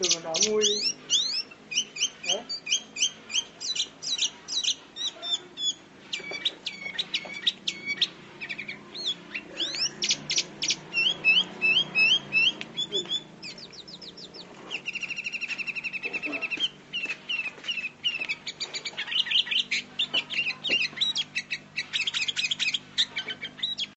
từ đó nuôi